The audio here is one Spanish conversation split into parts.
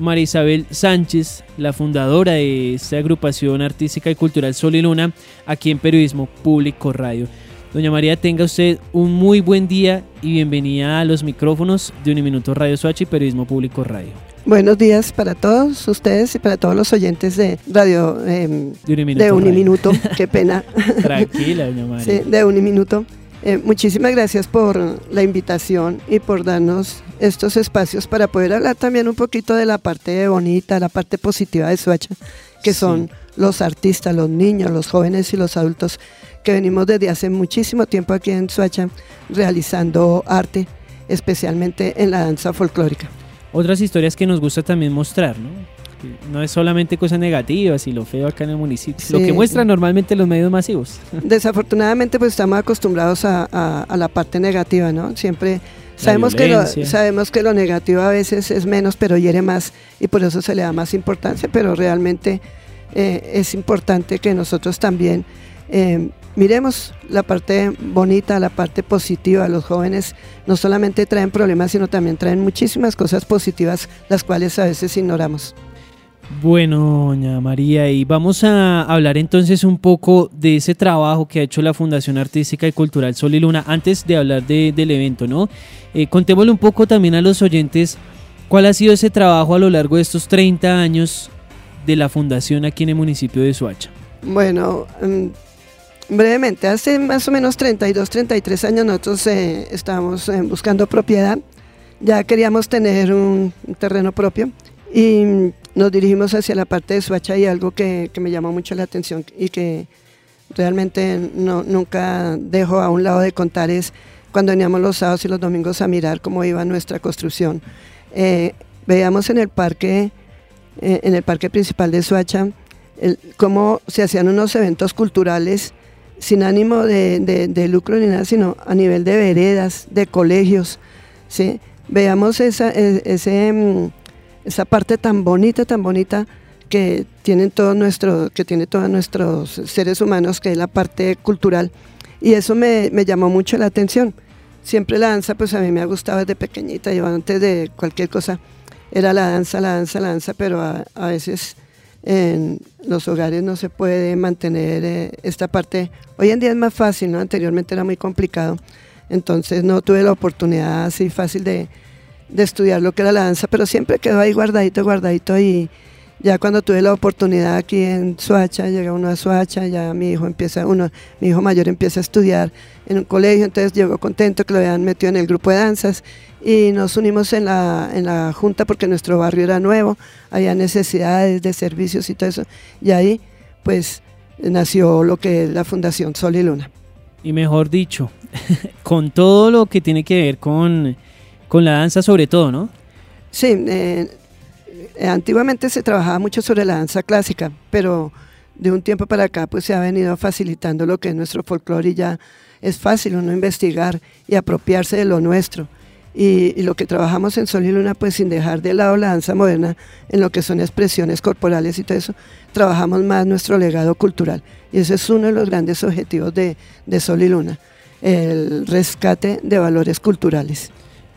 María Isabel Sánchez, la fundadora de esta agrupación artística y cultural Sol y Luna, aquí en Periodismo Público Radio. Doña María, tenga usted un muy buen día y bienvenida a los micrófonos de Uniminuto Radio Suacha y Periodismo Público Radio. Buenos días para todos ustedes y para todos los oyentes de Radio eh, de Uniminuto. Qué pena. Tranquila, doña María. Sí, de Uniminuto. Eh, muchísimas gracias por la invitación y por darnos estos espacios para poder hablar también un poquito de la parte bonita, la parte positiva de Suacha, que son los artistas, los niños, los jóvenes y los adultos que venimos desde hace muchísimo tiempo aquí en Suacha realizando arte, especialmente en la danza folclórica. Otras historias que nos gusta también mostrar, ¿no? No es solamente cosas negativas y lo feo acá en el municipio, lo que muestran normalmente los medios masivos. Desafortunadamente pues estamos acostumbrados a, la parte negativa, ¿no? Siempre sabemos que, lo, sabemos que lo negativo a veces es menos, pero hiere más y por eso se le da más importancia, pero realmente eh, es importante que nosotros también eh, miremos la parte bonita, la parte positiva. Los jóvenes no solamente traen problemas, sino también traen muchísimas cosas positivas, las cuales a veces ignoramos. Bueno, doña María, y vamos a hablar entonces un poco de ese trabajo que ha hecho la Fundación Artística y Cultural Sol y Luna, antes de hablar del evento, ¿no? Eh, contémosle un poco también a los oyentes cuál ha sido ese trabajo a lo largo de estos 30 años de la Fundación aquí en el municipio de Suacha. Bueno, mm, brevemente, hace más o menos 32, 33 años nosotros eh, estábamos eh, buscando propiedad, ya queríamos tener un terreno propio y nos dirigimos hacia la parte de Suacha y algo que, me llamó mucho la atención y que realmente no, nunca dejo a un lado de contar es cuando veníamos los sábados y los domingos a mirar cómo iba nuestra construcción. Eh, veíamos en el parque, eh, en el parque principal de Suacha, cómo se hacían unos eventos culturales sin ánimo de, lucro ni nada, sino a nivel de veredas, de colegios. ¿sí? Veamos esa, e, ese mm, esa parte tan bonita, tan bonita que tienen todos nuestros, que tiene todos nuestros seres humanos, que es la parte cultural. Y eso me, llamó mucho la atención. Siempre la danza, pues a mí me ha gustado desde pequeñita, yo antes de cualquier cosa, era la danza, la danza, la danza, pero a, veces en los hogares no se puede mantener eh, esta parte. Hoy en día es más fácil, ¿no? Anteriormente era muy complicado. Entonces no tuve la oportunidad así fácil de, de estudiar lo que era la danza, pero siempre quedó ahí guardadito, guardadito y ya cuando tuve la oportunidad aquí en Suacha, llega uno a Suacha, ya mi hijo empieza, uno, mi hijo mayor empieza a estudiar en un colegio, entonces llegó contento que lo habían metido en el grupo de danzas y nos unimos en la, en la junta porque nuestro barrio era nuevo, había necesidades de servicios y todo eso, y ahí pues nació lo que es la Fundación Sol y Luna. Y mejor dicho, con todo lo que tiene que ver con con la danza sobre todo, ¿no? Sí, eh, eh, antiguamente se trabajaba mucho sobre la danza clásica, pero de un tiempo para acá pues se ha venido facilitando lo que es nuestro folclore y ya es fácil uno investigar y apropiarse de lo nuestro. Y, lo que trabajamos en Sol y Luna, pues sin dejar de lado la danza moderna en lo que son expresiones corporales y todo eso, trabajamos más nuestro legado cultural. Y ese es uno de los grandes objetivos de, de Sol y Luna, el rescate de valores culturales.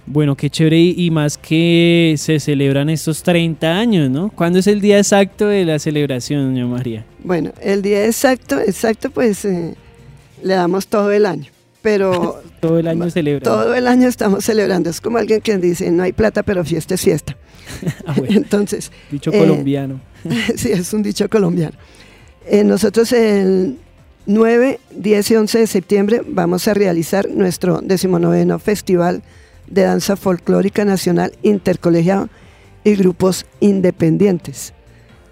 Bueno, qué chévere y más que se celebran estos 30 años, ¿no? ¿Cuándo es el día exacto de la celebración, doña María? Bueno, el día exacto, exacto, pues eh, le damos todo el año, pero... todo el año celebrando. Todo el año estamos celebrando, es como alguien que dice, no hay plata, pero fiesta es fiesta. ah, bueno. Entonces... Dicho eh, colombiano. sí, es un dicho colombiano. Eh, nosotros el 9, 10 y 11 de septiembre vamos a realizar nuestro decimonoveno festival de danza folclórica nacional intercolegiado y grupos independientes.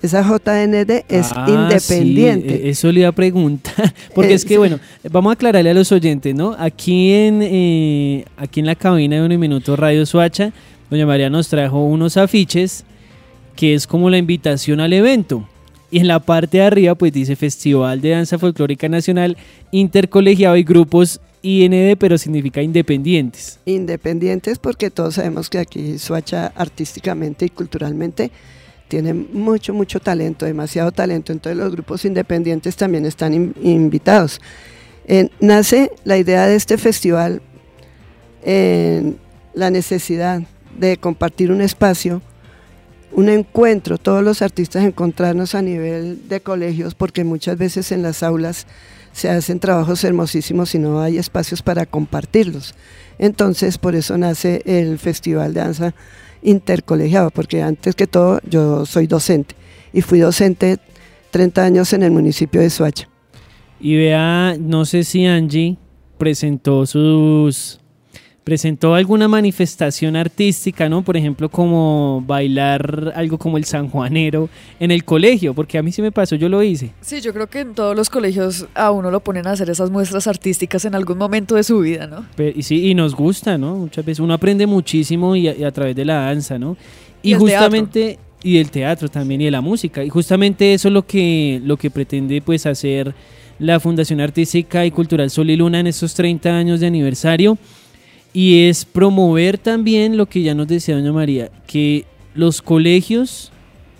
Esa JND es ah, independiente. E-, eso le iba a preguntar, porque es que, bueno, vamos a aclararle a los oyentes, ¿no? Aquí en, eh, aquí en la cabina de Un Minuto Radio Suacha, doña María nos trajo unos afiches que es como la invitación al evento. Y en la parte de arriba, pues dice Festival de Danza Folclórica Nacional Intercolegiado y Grupos IND, pero significa independientes. Independientes porque todos sabemos que aquí Suacha artísticamente y culturalmente tiene mucho, mucho talento, demasiado talento. Entonces los grupos independientes también están invitados. nace la idea de este festival en la necesidad de compartir un espacio un encuentro, todos los artistas encontrarnos a nivel de colegios, porque muchas veces en las aulas se hacen trabajos hermosísimos y no hay espacios para compartirlos. Entonces, por eso nace el Festival de Danza Intercolegiado, porque antes que todo yo soy docente y fui docente 30 años en el municipio de Soacha. Y vea, no sé si Angie presentó sus presentó alguna manifestación artística, ¿no? Por ejemplo, como bailar algo como el sanjuanero en el colegio, porque a mí sí me pasó, yo lo hice. Sí, yo creo que en todos los colegios a uno lo ponen a hacer esas muestras artísticas en algún momento de su vida, ¿no? y sí, y nos gusta, ¿no? Muchas veces uno aprende muchísimo y a, través de la danza, ¿no? Y, justamente y el teatro también y de la música, y justamente eso es lo que lo que pretende pues hacer la Fundación Artística y Cultural Sol y Luna en estos 30 años de aniversario y es promover también lo que ya nos decía doña María, que los colegios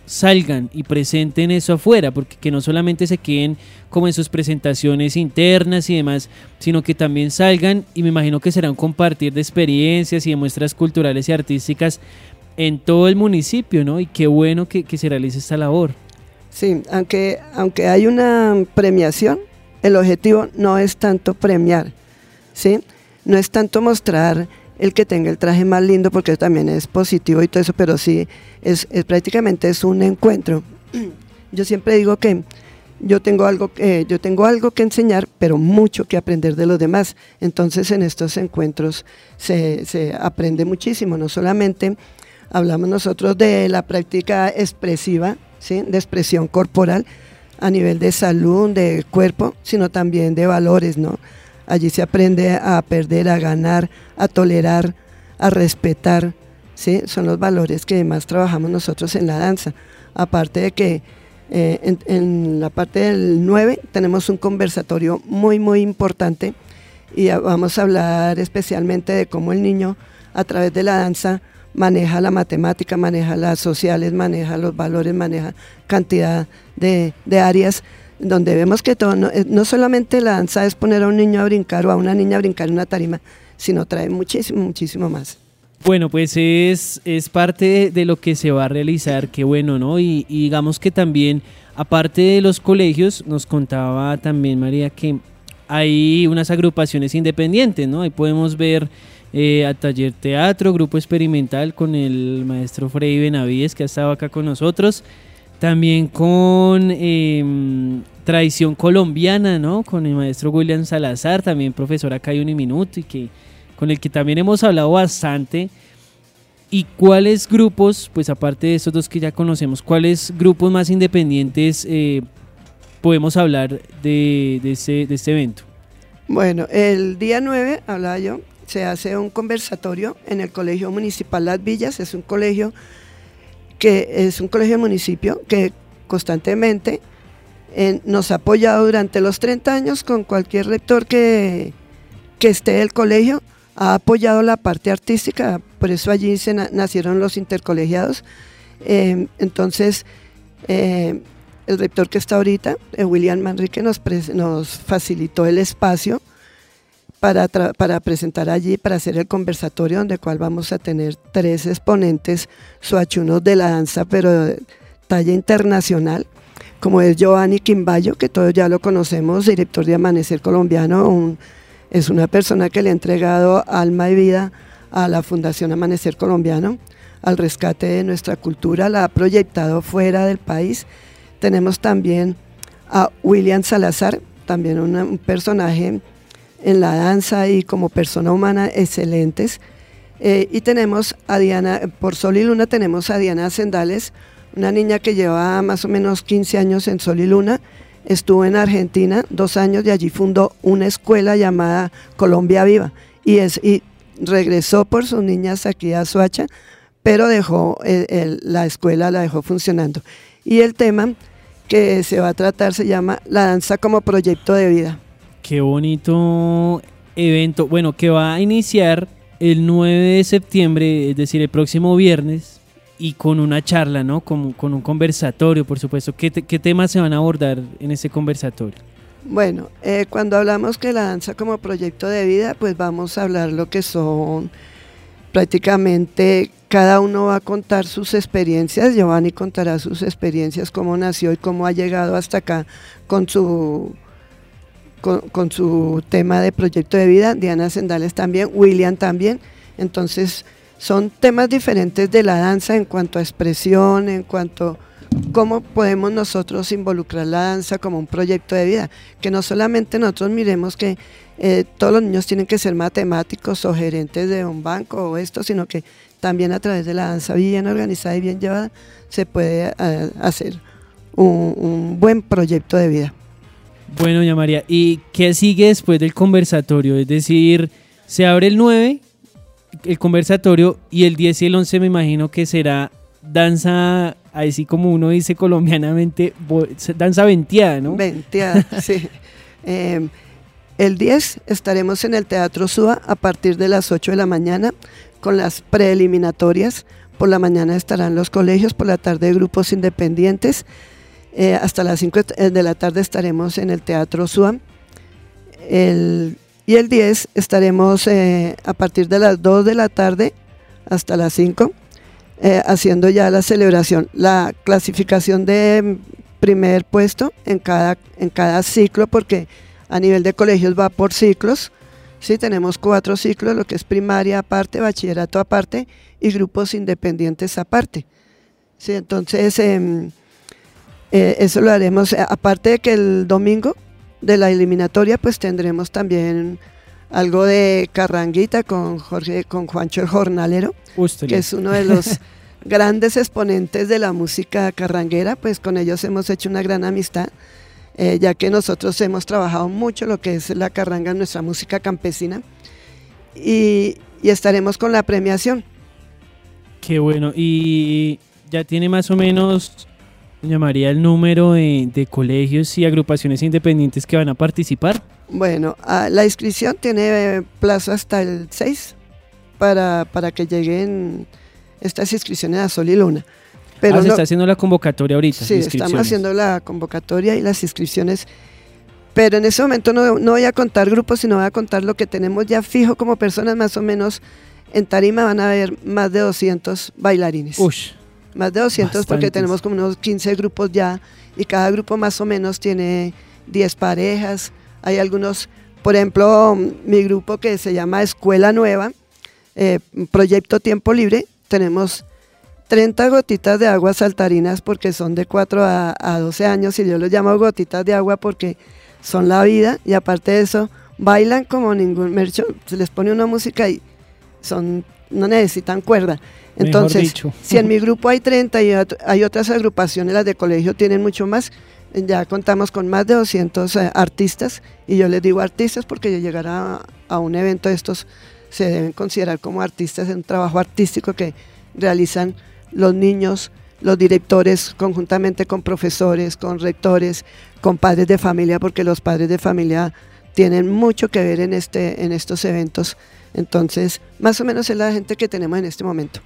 salgan y presenten eso afuera, porque que no solamente se queden como en sus presentaciones internas y demás, sino que también salgan y me imagino que será un compartir de experiencias y de muestras culturales y artísticas en todo el municipio, ¿no? Y qué bueno que, que se realice esta labor. Sí, aunque, aunque hay una premiación, el objetivo no es tanto premiar, ¿sí? No es tanto mostrar el que tenga el traje más lindo, porque también es positivo y todo eso, pero sí, es, prácticamente es un encuentro. Yo siempre digo que yo tengo algo eh, yo tengo algo que enseñar pero mucho que aprender de los demás entonces en estos encuentros se, se, aprende muchísimo no solamente hablamos nosotros de la práctica expresiva ¿sí? de expresión corporal a nivel de salud de cuerpo sino también de valores no Allí se aprende a perder, a ganar, a tolerar, a respetar. ¿sí? Son los valores que más trabajamos nosotros en la danza. Aparte de que eh, en, la parte del 9 tenemos un conversatorio muy, muy importante y vamos a hablar especialmente de cómo el niño a través de la danza maneja la matemática, maneja las sociales, maneja los valores, maneja cantidad de, de áreas donde vemos que todo, eh, no, solamente la danza es poner a un niño a brincar o a una niña a brincar en una tarima, sino trae muchísimo, muchísimo más. Bueno, pues es, es parte de, lo que se va a realizar, qué bueno, ¿no? Y, digamos que también, aparte de los colegios, nos contaba también María que hay unas agrupaciones independientes, ¿no? Ahí podemos ver eh, a Taller Teatro, Grupo Experimental con el maestro Freddy Benavides que ha estado acá con nosotros. También con em, tradición colombiana, ¿no? Con el maestro William Salazar, también profesor acá hay un minuto y que con el que también hemos hablado bastante. ¿Y cuáles grupos, pues aparte de esos dos que ya conocemos, cuáles grupos más independientes eh, podemos hablar de, de, este, de este evento? Bueno, el día 9, hablaba yo, se hace un conversatorio en el Colegio Municipal Las Villas, es un colegio que es un colegio de municipio que constantemente eh, nos ha apoyado durante los 30 años con cualquier rector que, que esté del colegio, ha apoyado la parte artística, por eso allí nacieron los intercolegiados. Em, entonces, eh, el rector que está ahorita, eh, William Manrique, nos, nos facilitó el espacio para, para, presentar allí, para hacer el conversatorio, donde cual vamos a tener tres exponentes suachunos de la danza, pero de talla internacional, como es Giovanni Quimbayo, que todos ya lo conocemos, director de Amanecer Colombiano, es una persona que le ha entregado alma y vida a la Fundación Amanecer Colombiano, al rescate de nuestra cultura, la ha proyectado fuera del país. Tenemos también a William Salazar, también un personaje en la danza y como persona humana excelentes. Eh, y tenemos a Diana, por Sol y Luna tenemos a Diana Sendales, una niña que lleva más o menos 15 años en Sol y Luna, estuvo en Argentina dos años y allí fundó una escuela llamada Colombia Viva y, es, y regresó por sus niñas aquí a Suacha, pero dejó la escuela, la dejó funcionando. Y el tema que se va a tratar se llama La danza como proyecto de vida. Qué bonito evento. Bueno, que va a iniciar el 9 de septiembre, es decir, el próximo viernes, y con una charla, ¿no? Con, con un conversatorio, por supuesto. ¿Qué, temas se van a abordar en ese conversatorio? Bueno, eh, cuando hablamos que la danza como proyecto de vida, pues vamos a hablar lo que son prácticamente cada uno va a contar sus experiencias. Giovanni contará sus experiencias, cómo nació y cómo ha llegado hasta acá con su, con, su tema de proyecto de vida. Diana Sendales también, William también. Entonces, son temas diferentes de la danza en cuanto a expresión, en cuanto cómo podemos nosotros involucrar la danza como un proyecto de vida, que no solamente nosotros miremos que eh, todos los niños tienen que ser matemáticos o gerentes de un banco o esto, sino que también a través de la danza bien organizada y bien llevada se puede eh, hacer un, buen proyecto de vida. Bueno, ya María, ¿y qué sigue después del conversatorio? Es decir, se abre el 9, el conversatorio, y el 10 y el 11 me imagino que será danza, así como uno dice colombianamente, danza venteada, ¿no? Venteada, sí. Em, el 10 estaremos en el Teatro SUA a partir de las 8 de la mañana con las preeliminatorias. Por la mañana estarán los colegios, por la tarde grupos independientes. Eh, hasta las 5 de la tarde estaremos en el Teatro SUA. y el 10 estaremos eh, a partir de las 2 de la tarde hasta las 5 eh, haciendo ya la celebración, la clasificación de primer puesto en cada, en cada ciclo, porque a nivel de colegios va por ciclos. Sí, tenemos cuatro ciclos, lo que es primaria aparte, bachillerato aparte y grupos independientes aparte. Sí, entonces, em, eh, eso lo haremos. Eh, aparte de que el domingo de la eliminatoria, pues tendremos también algo de carranguita con Jorge, con Juancho el Jornalero, que es uno de los grandes exponentes de la música carranguera, pues con ellos hemos hecho una gran amistad, eh, ya que nosotros hemos trabajado mucho lo que es la carranga, nuestra música campesina, y, estaremos con la premiación. Qué bueno, y ya tiene más o menos, llamaría el número de, colegios y agrupaciones independientes que van a participar. Bueno, ah, la inscripción tiene plazo hasta el 6 para, para que lleguen estas inscripciones a Sol y Luna. Pero ah, se está haciendo la convocatoria ahorita. Sí, estamos haciendo la convocatoria y las inscripciones. Pero en ese momento no, no, voy a contar grupos, sino voy a contar lo que tenemos ya fijo como personas, más o menos. En Tarima van a haber más de 200 bailarines. Ush, más de 200 porque tenemos como unos 15 grupos ya y cada grupo más o menos tiene 10 parejas. Hay algunos, por ejemplo, mi grupo que se llama Escuela Nueva, eh, Proyecto Tiempo Libre, tenemos 30 gotitas de agua saltarinas porque son de 4 a, 12 años y yo los llamo gotitas de agua porque son la vida y aparte de eso bailan como ningún mercho, se les pone una música y son no necesitan cuerda. Entonces, si en mi grupo hay 30 y hay otras agrupaciones, las de colegio tienen mucho más, ya contamos con más de 200 eh, artistas y yo les digo artistas porque llegar a, a un evento de estos se deben considerar como artistas en un trabajo artístico que realizan los niños, los directores, conjuntamente con profesores, con rectores, con padres de familia, porque los padres de familia tienen mucho que ver en, este, en estos eventos. Entonces, más o menos es la gente que tenemos en este momento.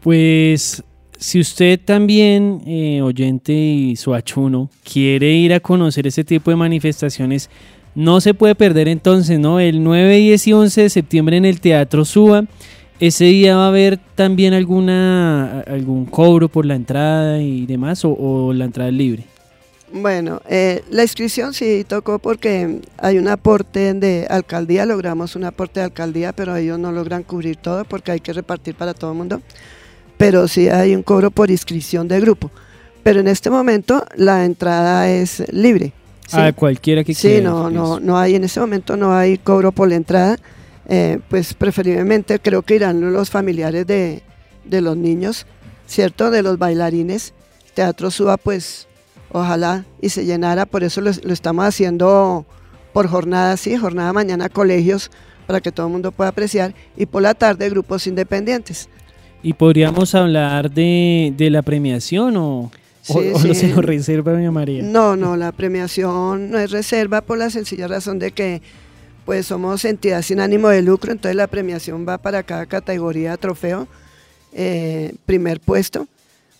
Pues si usted también, eh, oyente y suachuno, quiere ir a conocer ese tipo de manifestaciones, no se puede perder entonces, ¿no? El 9, 10 y 11 de septiembre en el Teatro Suba. ¿Ese día va a haber también alguna algún cobro por la entrada y demás o, la entrada es libre? Bueno, eh, la inscripción sí tocó porque hay un aporte de alcaldía, logramos un aporte de alcaldía, pero ellos no logran cubrir todo porque hay que repartir para todo el mundo. Pero sí hay un cobro por inscripción de grupo. Pero en este momento la entrada es libre. A cualquiera que quiera. Sí, no, no, no hay, en ese momento no hay cobro por la entrada. Eh, pues preferiblemente creo que irán los familiares de, los niños, ¿cierto? De los bailarines. Teatro Suba, pues ojalá y se llenara, por eso lo, estamos haciendo por jornada, sí, jornada mañana colegios, para que todo el mundo pueda apreciar, y por la tarde grupos independientes. ¿Y podríamos hablar de, de la premiación o...? ¿O, no se nos reserva, doña María? No, no, la premiación no es reserva por la sencilla razón de que pues somos entidad sin ánimo de lucro, entonces la premiación va para cada categoría trofeo, eh, primer puesto,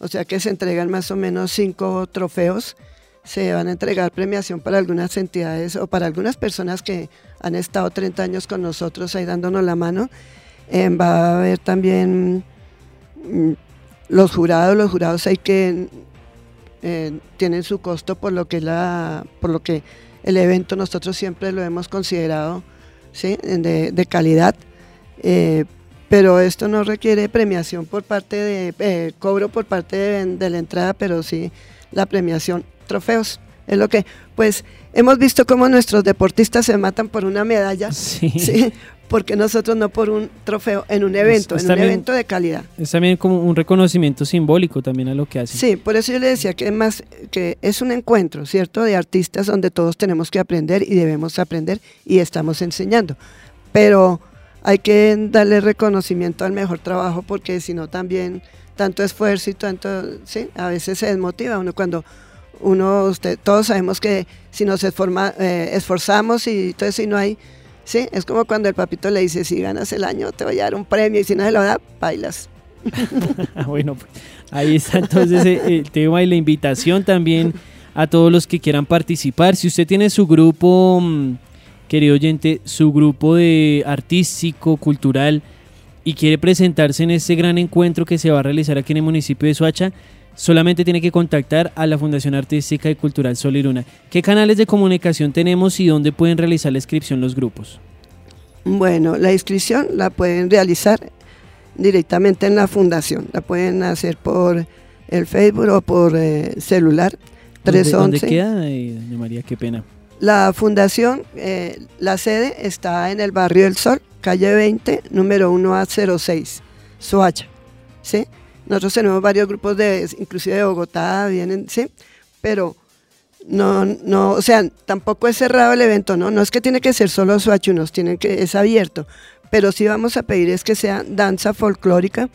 o sea que se entregan más o menos cinco trofeos, se van a entregar premiación para algunas entidades o para algunas personas que han estado 30 años con nosotros ahí dándonos la mano. Eh, va a haber también mm, los jurados, los jurados hay que eh, tienen su costo por lo que la, por lo que el evento nosotros siempre lo hemos considerado ¿sí? de, de calidad. Eh, pero esto no requiere premiación por parte de, eh, cobro por parte de, la entrada, pero sí la premiación, trofeos. Es lo que, pues, hemos visto cómo nuestros deportistas se matan por una medalla, sí. porque nosotros no por un trofeo en un evento, en un evento de calidad. Es también como un reconocimiento simbólico también a lo que hacen. Sí, por eso yo le decía que es más que es un encuentro, ¿cierto? De artistas donde todos tenemos que aprender y debemos aprender y estamos enseñando. Pero hay que darle reconocimiento al mejor trabajo porque si no también tanto esfuerzo y tanto, sí, a veces se desmotiva uno cuando uno, usted, todos sabemos que si nos eh, esforzamos y eso y no hay, sí, es como cuando el papito le dice, si ganas el año te voy a dar un premio y si no se lo da, bailas. bueno, pues, ahí está entonces eh, el tema y la invitación también a todos los que quieran participar. Si usted tiene su grupo mm, querido oyente, su grupo de artístico, cultural y quiere presentarse en este gran encuentro que se va a realizar aquí en el municipio de Soacha, solamente tiene que contactar a la Fundación Artística y Cultural Sol y Luna. ¿Qué canales de comunicación tenemos y dónde pueden realizar la inscripción los grupos? Bueno, la inscripción la pueden realizar directamente en la fundación. La pueden hacer por el Facebook o por eh, celular. 311. ¿Dónde, queda, eh, María? Qué pena. La fundación, eh, la sede está en el barrio del Sol, calle 20, número 1A06, Soacha. ¿sí? Nosotros tenemos varios grupos de, inclusive de Bogotá, vienen, ¿sí? Pero no, no, o sea, tampoco es cerrado el evento, ¿no? No es que tiene que ser solo Soachunos, tiene que, es abierto. Pero sí vamos a pedir es que sea danza folclórica,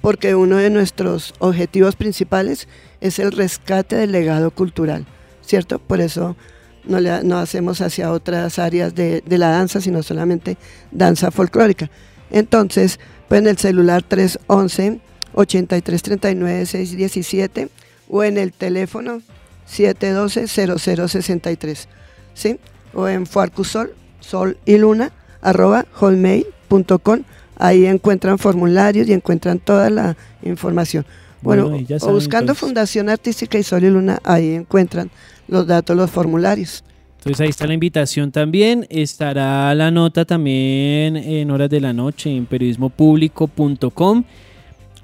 porque uno de nuestros objetivos principales es el rescate del legado cultural, ¿cierto? Por eso no, le, no hacemos hacia otras áreas de, la danza, sino solamente danza folclórica. Entonces, pues en el celular 311 8339 617 o en el teléfono 712 0063, ¿sí? O en Fuarcusol, sol y luna, arroba hotmail.com. Ahí encuentran formularios y encuentran toda la información. Bueno, o buscando Fundación Artística y Sol y Luna, ahí encuentran los datos, los formularios. Entonces ahí está la invitación también. Estará la nota también en horas de la noche en periodismopublico.com.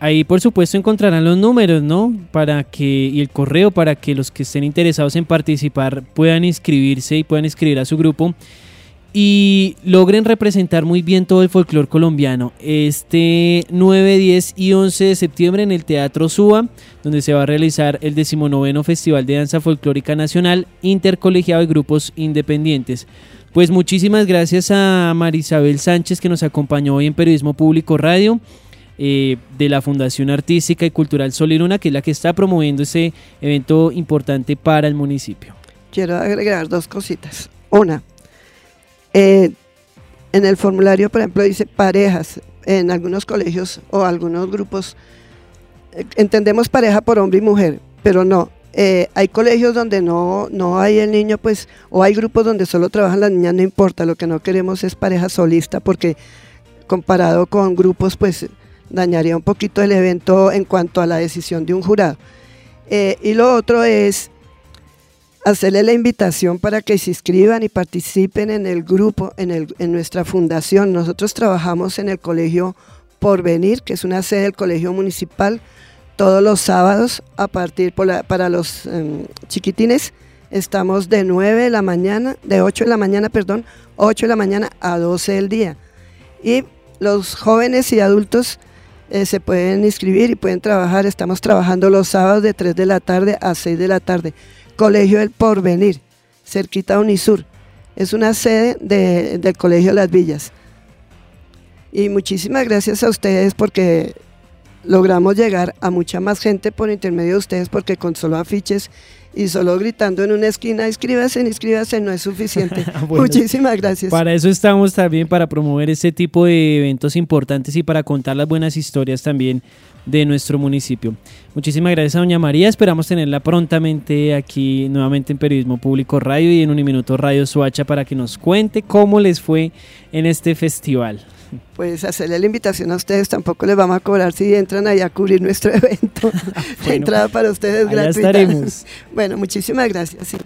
Ahí por supuesto encontrarán los números, ¿no? Para que y el correo para que los que estén interesados en participar puedan inscribirse y puedan escribir a su grupo y logren representar muy bien todo el folclore colombiano. Este 9, 10 y 11 de septiembre en el Teatro Suba, donde se va a realizar el 19 Festival de Danza Folclórica Nacional Intercolegiado de Grupos Independientes. Pues muchísimas gracias a Marisabel Sánchez que nos acompañó hoy en Periodismo Público Radio. Eh, de la Fundación Artística y Cultural Sol y Luna, que es la que está promoviendo ese evento importante para el municipio. Quiero agregar dos cositas. Una, eh, en el formulario, por ejemplo, dice parejas. En algunos colegios o algunos grupos eh, entendemos pareja por hombre y mujer, pero no. Eh, hay colegios donde no, no hay el niño, pues, o hay grupos donde solo trabajan las niñas, no importa. Lo que no queremos es pareja solista, porque comparado con grupos, pues, dañaría un poquito el evento en cuanto a la decisión de un jurado. y lo otro es hacerle la invitación para que se inscriban y participen en el grupo, en, el, en nuestra fundación. Nosotros trabajamos en el Colegio Porvenir, que es una sede del Colegio Municipal, todos los sábados a partir para los em, chiquitines. Estamos de 9 de la mañana, de 8 de la mañana, perdón, 8 de la mañana a 12 del día. Y los jóvenes y adultos eh, se pueden inscribir y pueden trabajar. Estamos trabajando los sábados de 3 de la tarde a 6 de la tarde. Colegio El Porvenir, cerquita a Unisur. Es una sede del Colegio Las Villas. Y muchísimas gracias a ustedes porque logramos llegar a mucha más gente por intermedio de ustedes porque con solo afiches y solo gritando en una esquina, inscríbase, inscríbase, no es suficiente. Muchísimas gracias. Para eso estamos también, para promover este tipo de eventos importantes y para contar las buenas historias también de nuestro municipio. Muchísimas gracias a doña María, esperamos tenerla prontamente aquí nuevamente en Periodismo Público Radio y en un minuto Radio Suacha para que nos cuente cómo les fue en este festival. Pues hacerle la invitación a ustedes, tampoco les vamos a cobrar si entran ahí a cubrir nuestro evento. Bueno, Entrada para ustedes allá gratuita. estaremos. Bueno, muchísimas gracias. sí.